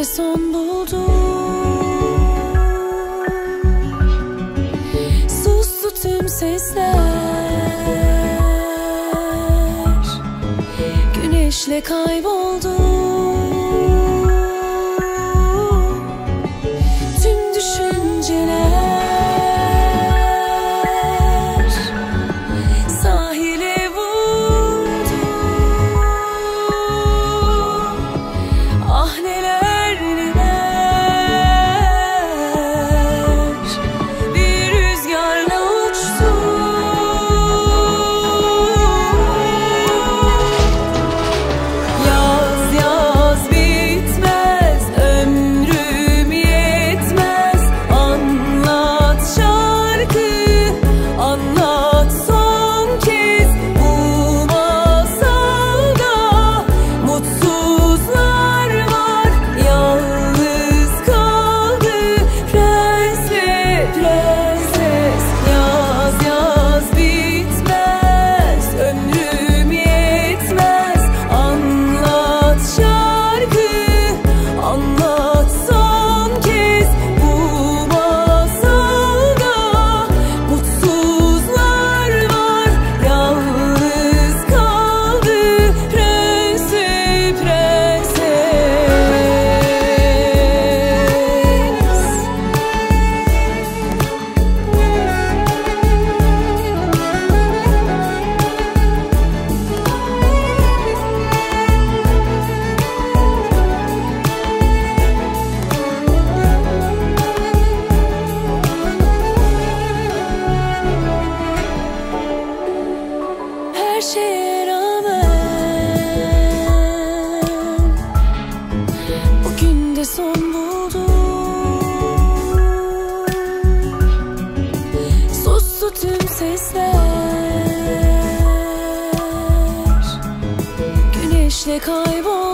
de son buldum Sustu tüm sesler. Güneşle kayboldum de son buldu Sustu tüm sesler. Güneşle kayboldu.